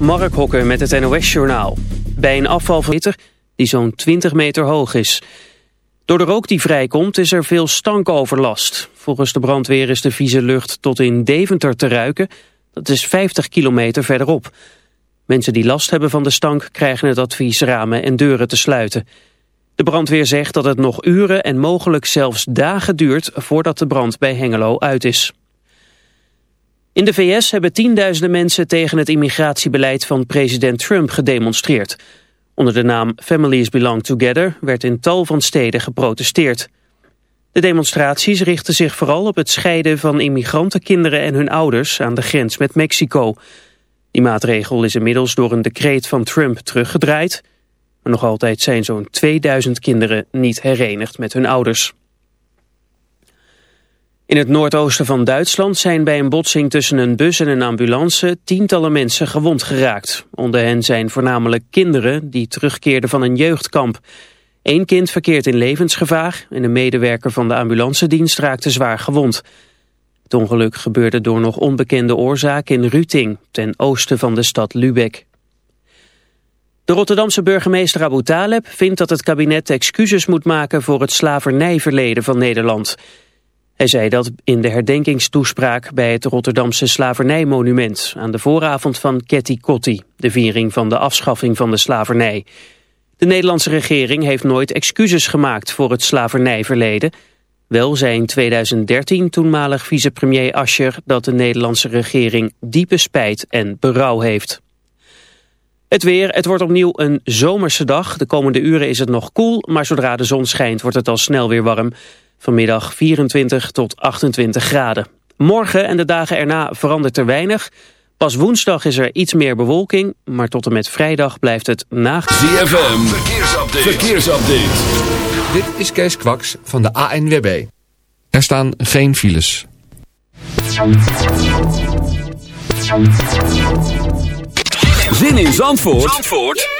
Mark Hokker met het NOS-journaal. Bij een afval van die zo'n 20 meter hoog is. Door de rook die vrijkomt is er veel stankoverlast. Volgens de brandweer is de vieze lucht tot in Deventer te ruiken. Dat is 50 kilometer verderop. Mensen die last hebben van de stank krijgen het advies ramen en deuren te sluiten. De brandweer zegt dat het nog uren en mogelijk zelfs dagen duurt voordat de brand bij Hengelo uit is. In de VS hebben tienduizenden mensen tegen het immigratiebeleid van president Trump gedemonstreerd. Onder de naam Families Belong Together werd in tal van steden geprotesteerd. De demonstraties richten zich vooral op het scheiden van immigrantenkinderen en hun ouders aan de grens met Mexico. Die maatregel is inmiddels door een decreet van Trump teruggedraaid. Maar nog altijd zijn zo'n 2000 kinderen niet herenigd met hun ouders. In het noordoosten van Duitsland zijn bij een botsing tussen een bus en een ambulance tientallen mensen gewond geraakt. Onder hen zijn voornamelijk kinderen die terugkeerden van een jeugdkamp. Eén kind verkeert in levensgevaar en een medewerker van de ambulancedienst raakte zwaar gewond. Het ongeluk gebeurde door nog onbekende oorzaak in Ruting, ten oosten van de stad Lübeck. De Rotterdamse burgemeester Abu Taleb vindt dat het kabinet excuses moet maken voor het slavernijverleden van Nederland. Hij zei dat in de herdenkingstoespraak bij het Rotterdamse slavernijmonument aan de vooravond van Ketty Kotti, de viering van de afschaffing van de slavernij. De Nederlandse regering heeft nooit excuses gemaakt voor het slavernijverleden. Wel zei in 2013 toenmalig vicepremier Ascher dat de Nederlandse regering diepe spijt en berouw heeft. Het weer, het wordt opnieuw een zomerse dag. De komende uren is het nog koel, maar zodra de zon schijnt wordt het al snel weer warm. Vanmiddag 24 tot 28 graden. Morgen en de dagen erna verandert er weinig. Pas woensdag is er iets meer bewolking, maar tot en met vrijdag blijft het na... ZFM, verkeersupdate. verkeersupdate. Dit is Kees Kwaks van de ANWB. Er staan geen files. Zin in Zandvoort, Zandvoort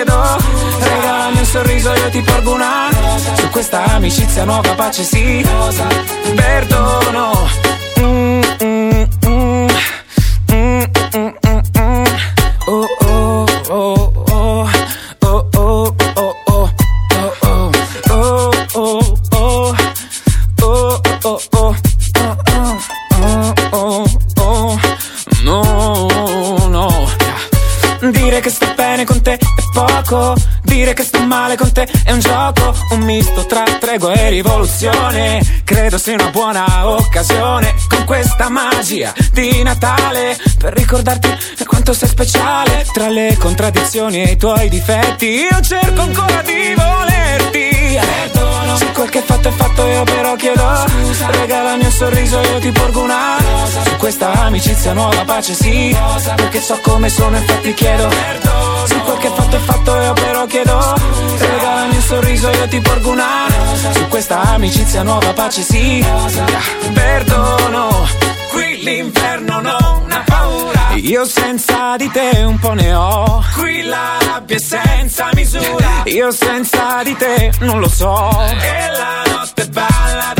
Scusa Regalami un sorriso io ti porgo una Rosa. Su questa amicizia nuova pace sì Rosa. Magia di Natale Per ricordarti quanto sei speciale Tra le contraddizioni e i tuoi difetti. Io cerco ancora di volerti. Perdono. Se quel che fatto è fatto io però chiedo Scusa. Regalami un sorriso io ti porgo una Rosa. Su questa amicizia nuova pace sì Rosa. Perché so come sono infatti chiedo. Perdono. Se quel che fatto è fatto io però chiedo Scusa. Regalami un sorriso io ti porgo una Rosa. Su questa amicizia nuova pace sì. Rosa. Perdono qui l'inferno non ha paura. Io senza di te un po' ne ho. Qui la rabbia è senza misura. Io senza di te non lo so. E la notte balla da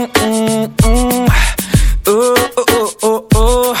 Mm, mm, mm. Ooh, ooh, ooh, ooh.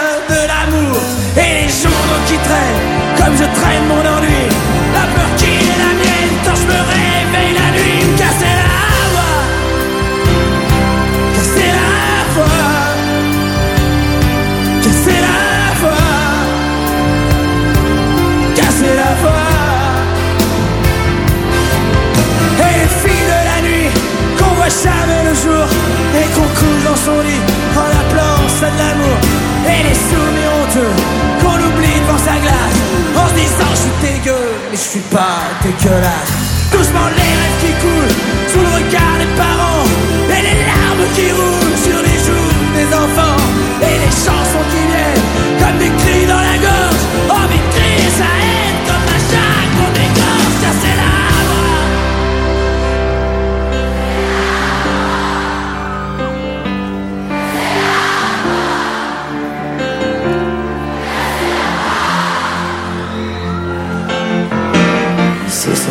mais je suis pas dégueulasse. Doucement les rêves qui coulent sous le regard des parents et les larmes qui roulent